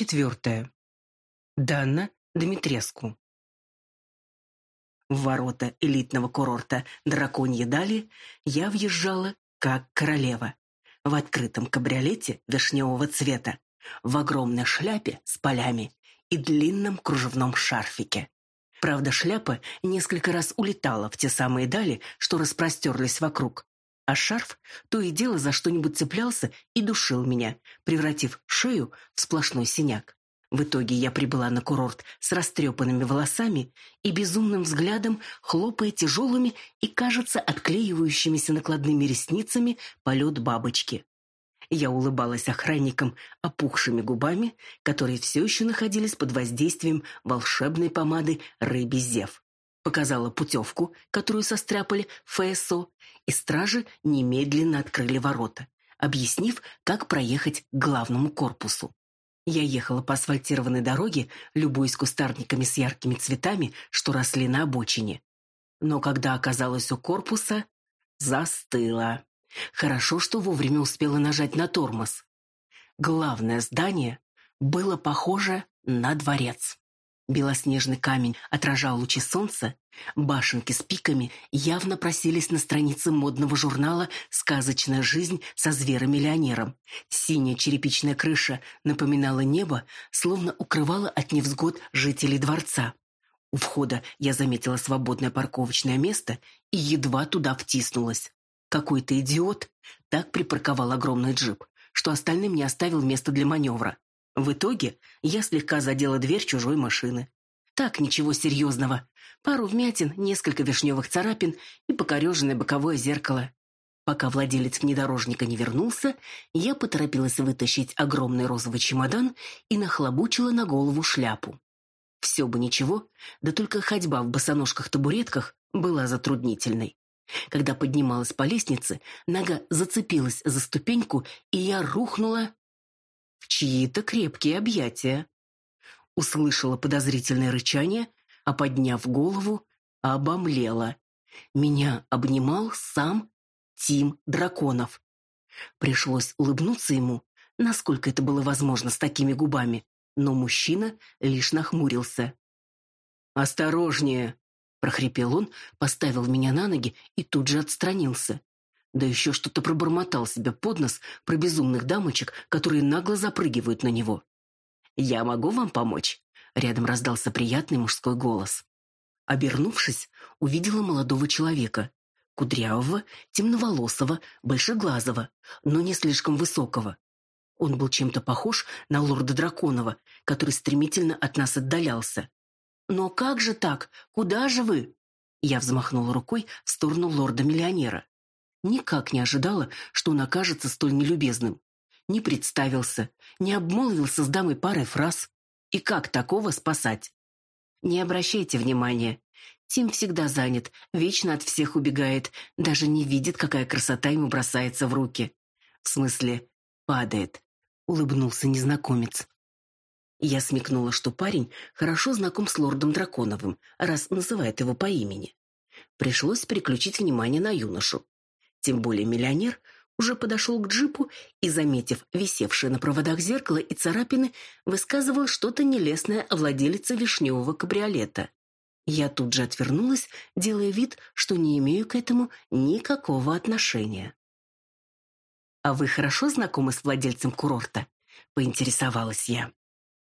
четвертая. Данна Дмитреску. В ворота элитного курорта Драконьи Дали я въезжала как королева. В открытом кабриолете вишневого цвета, в огромной шляпе с полями и длинном кружевном шарфике. Правда, шляпа несколько раз улетала в те самые дали, что распростерлись вокруг, а шарф то и дело за что-нибудь цеплялся и душил меня, превратив шею в сплошной синяк. В итоге я прибыла на курорт с растрепанными волосами и безумным взглядом, хлопая тяжелыми и, кажется, отклеивающимися накладными ресницами полет бабочки. Я улыбалась охранникам опухшими губами, которые все еще находились под воздействием волшебной помады «Рыбий зев». Показала путевку, которую состряпали ФСО, и стражи немедленно открыли ворота, объяснив, как проехать к главному корпусу. Я ехала по асфальтированной дороге, любуясь кустарниками с яркими цветами, что росли на обочине. Но когда оказалась у корпуса, застыла. Хорошо, что вовремя успела нажать на тормоз. Главное здание было похоже на дворец. Белоснежный камень отражал лучи солнца, башенки с пиками явно просились на страницы модного журнала «Сказочная жизнь со звером-миллионером». Синяя черепичная крыша напоминала небо, словно укрывала от невзгод жителей дворца. У входа я заметила свободное парковочное место и едва туда втиснулась. Какой-то идиот так припарковал огромный джип, что остальным не оставил места для маневра. В итоге я слегка задела дверь чужой машины. Так, ничего серьезного. Пару вмятин, несколько вишневых царапин и покореженное боковое зеркало. Пока владелец внедорожника не вернулся, я поторопилась вытащить огромный розовый чемодан и нахлобучила на голову шляпу. Все бы ничего, да только ходьба в босоножках-табуретках была затруднительной. Когда поднималась по лестнице, нога зацепилась за ступеньку, и я рухнула чьи-то крепкие объятия. Услышала подозрительное рычание, а подняв голову, обомлела. Меня обнимал сам Тим Драконов. Пришлось улыбнуться ему, насколько это было возможно с такими губами, но мужчина лишь нахмурился. «Осторожнее!» прохрипел он, поставил меня на ноги и тут же отстранился. Да еще что-то пробормотал себе под нос про безумных дамочек, которые нагло запрыгивают на него. «Я могу вам помочь?» Рядом раздался приятный мужской голос. Обернувшись, увидела молодого человека. Кудрявого, темноволосого, большеглазого, но не слишком высокого. Он был чем-то похож на лорда Драконова, который стремительно от нас отдалялся. «Но как же так? Куда же вы?» Я взмахнула рукой в сторону лорда-миллионера. Никак не ожидала, что он окажется столь нелюбезным. Не представился, не обмолвился с дамой парой фраз. И как такого спасать? Не обращайте внимания. Тим всегда занят, вечно от всех убегает, даже не видит, какая красота ему бросается в руки. В смысле, падает. Улыбнулся незнакомец. Я смекнула, что парень хорошо знаком с лордом Драконовым, раз называет его по имени. Пришлось переключить внимание на юношу. Тем более миллионер уже подошел к джипу и, заметив висевшее на проводах зеркало и царапины, высказывал что-то нелестное о владелице вишневого кабриолета. Я тут же отвернулась, делая вид, что не имею к этому никакого отношения. «А вы хорошо знакомы с владельцем курорта?» — поинтересовалась я.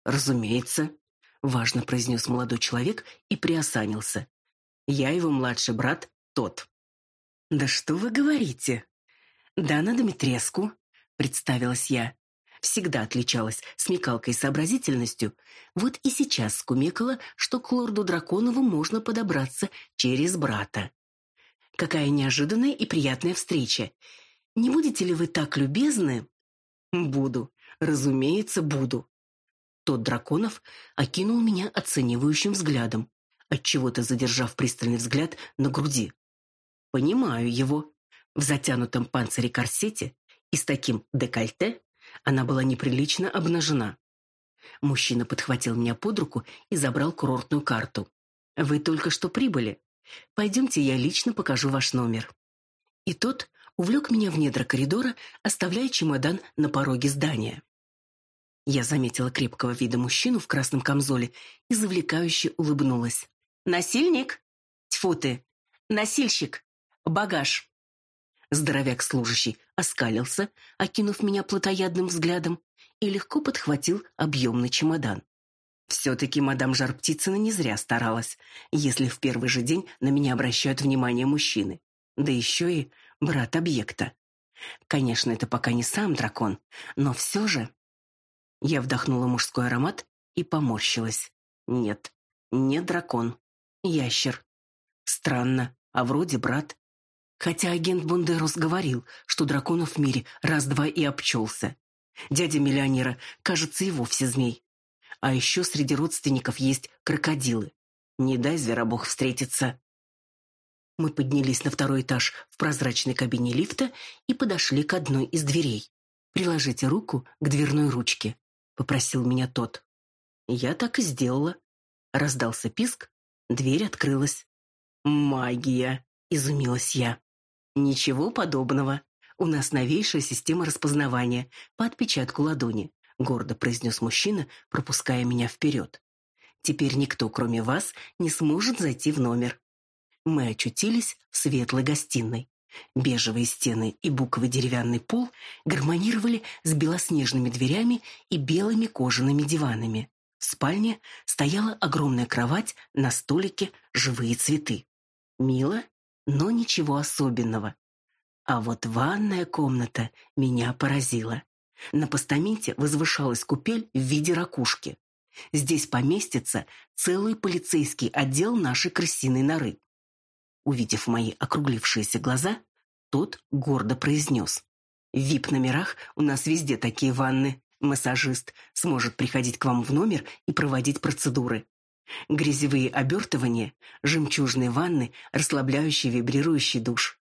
«Разумеется», — важно произнес молодой человек и приосанился. «Я его младший брат, тот». «Да что вы говорите?» «Дана Дмитреску», — представилась я. Всегда отличалась смекалкой и сообразительностью. Вот и сейчас скумекала, что к лорду Драконову можно подобраться через брата. Какая неожиданная и приятная встреча. Не будете ли вы так любезны? Буду. Разумеется, буду. Тот Драконов окинул меня оценивающим взглядом, отчего-то задержав пристальный взгляд на груди. Понимаю его. В затянутом панцире корсете и с таким декольте она была неприлично обнажена. Мужчина подхватил меня под руку и забрал курортную карту. Вы только что прибыли. Пойдемте, я лично покажу ваш номер. И тот увлек меня в недра коридора, оставляя чемодан на пороге здания. Я заметила крепкого вида мужчину в красном камзоле и завлекающе улыбнулась. «Насильник? Тьфу ты! Насильщик! Багаж!» Здоровяк-служащий оскалился, окинув меня плотоядным взглядом, и легко подхватил объемный чемодан. Все-таки мадам Жар-Птицына не зря старалась, если в первый же день на меня обращают внимание мужчины. Да еще и брат объекта. Конечно, это пока не сам дракон, но все же... Я вдохнула мужской аромат и поморщилась. Нет, не дракон. Ящер. Странно, а вроде брат. Хотя агент Бундерус говорил, что драконов в мире раз-два и обчелся. Дядя миллионера, кажется, и вовсе змей. А еще среди родственников есть крокодилы. Не дай зверобог встретиться. Мы поднялись на второй этаж в прозрачной кабине лифта и подошли к одной из дверей. «Приложите руку к дверной ручке», — попросил меня тот. Я так и сделала. Раздался писк, дверь открылась. «Магия!» — изумилась я. «Ничего подобного. У нас новейшая система распознавания по отпечатку ладони», — гордо произнес мужчина, пропуская меня вперед. «Теперь никто, кроме вас, не сможет зайти в номер». Мы очутились в светлой гостиной. Бежевые стены и буковый деревянный пол гармонировали с белоснежными дверями и белыми кожаными диванами. В спальне стояла огромная кровать, на столике живые цветы. Мило, но ничего особенного. А вот ванная комната меня поразила. На постаменте возвышалась купель в виде ракушки. Здесь поместится целый полицейский отдел нашей крысиной норы. Увидев мои округлившиеся глаза, тот гордо произнес. В вип-номерах у нас везде такие ванны. Массажист сможет приходить к вам в номер и проводить процедуры. Грязевые обертывания, жемчужные ванны, расслабляющий вибрирующий душ.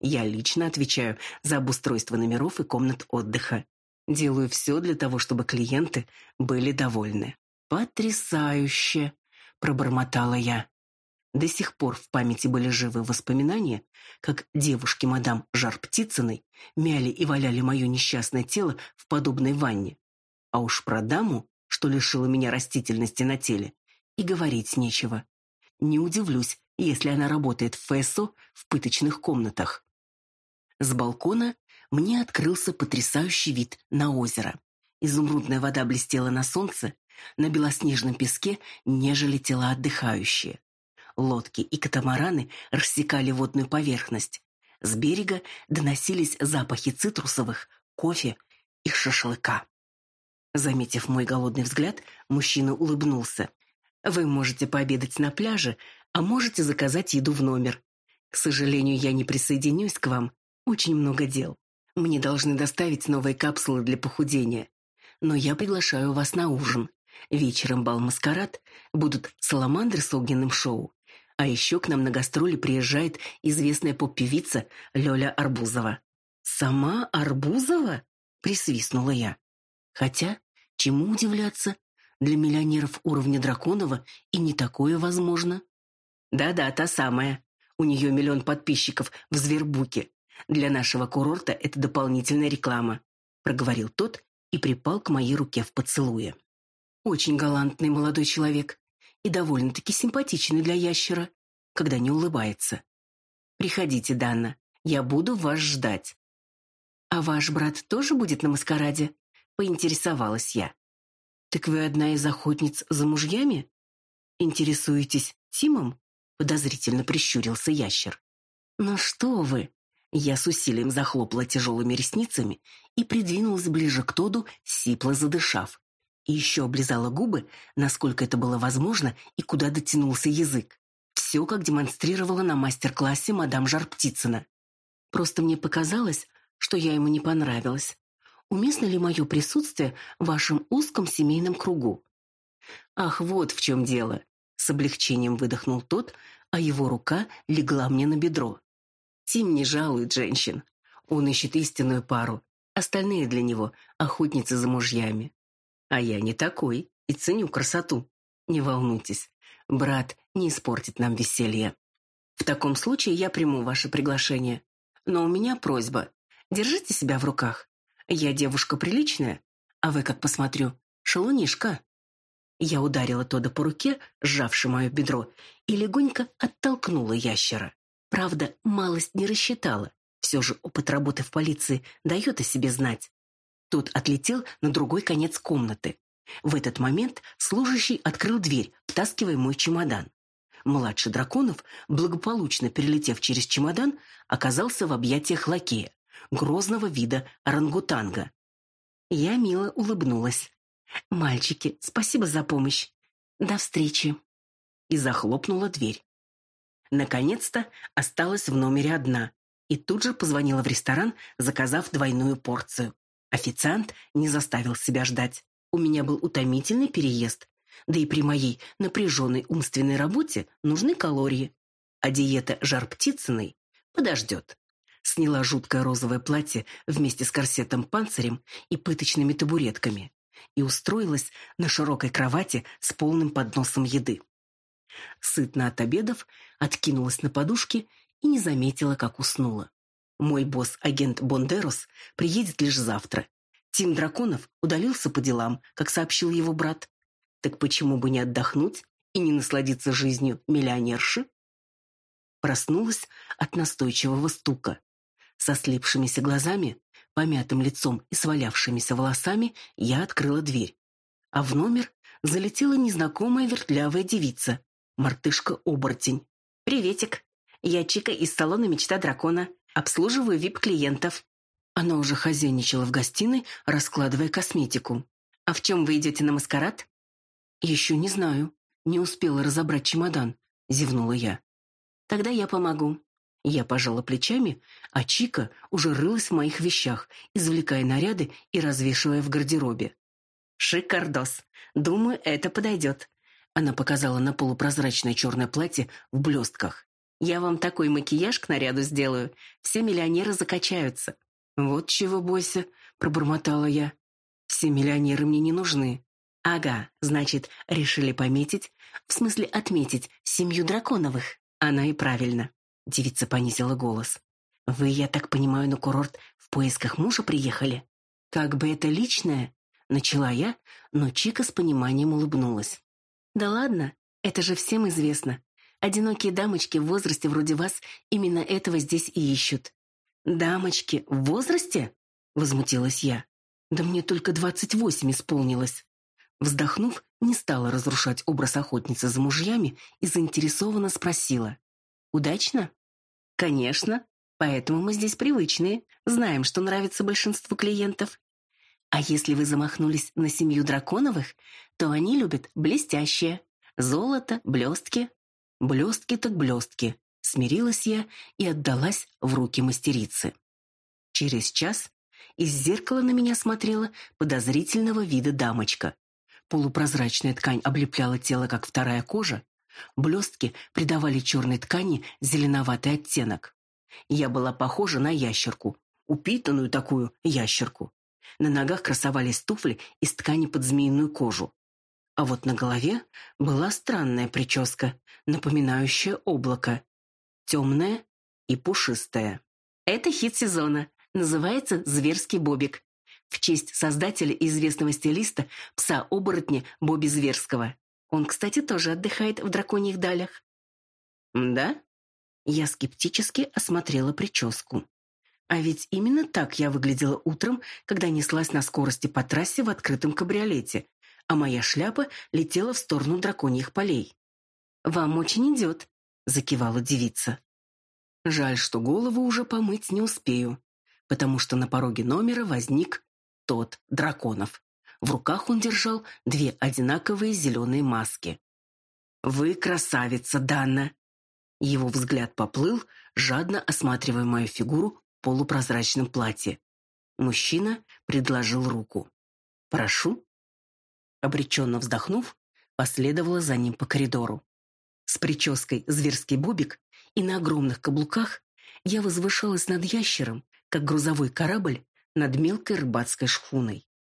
Я лично отвечаю за обустройство номеров и комнат отдыха. Делаю все для того, чтобы клиенты были довольны. «Потрясающе!» – пробормотала я. До сих пор в памяти были живы воспоминания, как девушки мадам Жар-Птицыной мяли и валяли мое несчастное тело в подобной ванне. А уж про даму, что лишила меня растительности на теле, и говорить нечего. Не удивлюсь, если она работает в ФСО в пыточных комнатах. С балкона мне открылся потрясающий вид на озеро. Изумрудная вода блестела на солнце, на белоснежном песке нежели тела отдыхающие. Лодки и катамараны рассекали водную поверхность. С берега доносились запахи цитрусовых, кофе и шашлыка. Заметив мой голодный взгляд, мужчина улыбнулся. «Вы можете пообедать на пляже, а можете заказать еду в номер. К сожалению, я не присоединюсь к вам. Очень много дел. Мне должны доставить новые капсулы для похудения. Но я приглашаю вас на ужин. Вечером бал-маскарад, будут саламандры с огненным шоу, а еще к нам на гастроли приезжает известная поп-певица Лёля Арбузова. «Сама Арбузова?» — присвистнула я. Хотя, чему удивляться? Для миллионеров уровня Драконова и не такое возможно. Да-да, та самая. У нее миллион подписчиков в Звербуке. Для нашего курорта это дополнительная реклама, проговорил тот и припал к моей руке в поцелуе. Очень галантный молодой человек и довольно-таки симпатичный для ящера, когда не улыбается. Приходите, Данна, я буду вас ждать. А ваш брат тоже будет на маскараде? Поинтересовалась я. Так вы одна из охотниц за мужьями? Интересуетесь Тимом? Подозрительно прищурился ящер. Ну что вы? Я с усилием захлопала тяжелыми ресницами и придвинулась ближе к Тоду, сипло задышав и еще облизала губы, насколько это было возможно и куда дотянулся язык. Все, как демонстрировала на мастер-классе мадам Жар-Птицына. Просто мне показалось, что я ему не понравилась. Уместно ли мое присутствие в вашем узком семейном кругу? Ах, вот в чем дело. С облегчением выдохнул тот, а его рука легла мне на бедро. Тим не жалует женщин. Он ищет истинную пару. Остальные для него — охотницы за мужьями. А я не такой и ценю красоту. Не волнуйтесь, брат не испортит нам веселье. В таком случае я приму ваше приглашение. Но у меня просьба. Держите себя в руках. Я девушка приличная, а вы, как посмотрю, шалунишка. Я ударила Тода по руке, сжавши мое бедро, и легонько оттолкнула ящера. Правда, малость не рассчитала. Все же опыт работы в полиции дает о себе знать. Тот отлетел на другой конец комнаты. В этот момент служащий открыл дверь, втаскивая мой чемодан. Младший Драконов, благополучно перелетев через чемодан, оказался в объятиях лакея, грозного вида орангутанга. Я мило улыбнулась. «Мальчики, спасибо за помощь. До встречи!» И захлопнула дверь. Наконец-то осталась в номере одна и тут же позвонила в ресторан, заказав двойную порцию. Официант не заставил себя ждать. У меня был утомительный переезд, да и при моей напряженной умственной работе нужны калории. А диета жар-птицыной подождет. Сняла жуткое розовое платье вместе с корсетом-панцирем и пыточными табуретками и устроилась на широкой кровати с полным подносом еды. Сытно от обедов, откинулась на подушке и не заметила, как уснула. Мой босс, агент Бондерос, приедет лишь завтра. Тим Драконов удалился по делам, как сообщил его брат. Так почему бы не отдохнуть и не насладиться жизнью миллионерши? Проснулась от настойчивого стука. Со слепшимися глазами помятым лицом и свалявшимися волосами, я открыла дверь. А в номер залетела незнакомая вертлявая девица, мартышка-оборотень. «Приветик. Я Чика из салона «Мечта дракона». Обслуживаю вип-клиентов». Она уже хозяйничала в гостиной, раскладывая косметику. «А в чем вы идете на маскарад?» «Еще не знаю. Не успела разобрать чемодан», — зевнула я. «Тогда я помогу. Я пожала плечами, а Чика уже рылась в моих вещах, извлекая наряды и развешивая в гардеробе. «Шикардос! Думаю, это подойдет». Она показала на полупрозрачное черное платье в блестках. «Я вам такой макияж к наряду сделаю. Все миллионеры закачаются». «Вот чего бойся», — пробормотала я. «Все миллионеры мне не нужны». «Ага, значит, решили пометить, в смысле отметить, семью Драконовых». Она и правильно. Девица понизила голос. «Вы, я так понимаю, на курорт в поисках мужа приехали? Как бы это личное?» Начала я, но Чика с пониманием улыбнулась. «Да ладно, это же всем известно. Одинокие дамочки в возрасте вроде вас именно этого здесь и ищут». «Дамочки в возрасте?» — возмутилась я. «Да мне только двадцать восемь исполнилось». Вздохнув, не стала разрушать образ охотницы за мужьями и заинтересованно спросила. Удачно? Конечно. Поэтому мы здесь привычные, знаем, что нравится большинству клиентов. А если вы замахнулись на семью Драконовых, то они любят блестящее. Золото, блестки. Блестки так блестки. Смирилась я и отдалась в руки мастерицы. Через час из зеркала на меня смотрела подозрительного вида дамочка. Полупрозрачная ткань облепляла тело, как вторая кожа, Блестки придавали черной ткани зеленоватый оттенок. Я была похожа на ящерку, упитанную такую ящерку. На ногах красовались туфли из ткани под змеиную кожу. А вот на голове была странная прическа, напоминающая облако. Темная и пушистая. Это хит сезона. Называется «Зверский Бобик». В честь создателя известного стилиста пса-оборотня Боби Зверского. Он, кстати, тоже отдыхает в драконьих далях. Да? Я скептически осмотрела прическу. А ведь именно так я выглядела утром, когда неслась на скорости по трассе в открытом кабриолете, а моя шляпа летела в сторону драконьих полей. «Вам очень идет», — закивала девица. Жаль, что голову уже помыть не успею, потому что на пороге номера возник тот Драконов. В руках он держал две одинаковые зеленые маски. «Вы красавица, Данна!» Его взгляд поплыл, жадно осматривая мою фигуру в полупрозрачном платье. Мужчина предложил руку. «Прошу». Обреченно вздохнув, последовала за ним по коридору. С прической «Зверский бобик» и на огромных каблуках я возвышалась над ящером, как грузовой корабль над мелкой рыбацкой шхуной.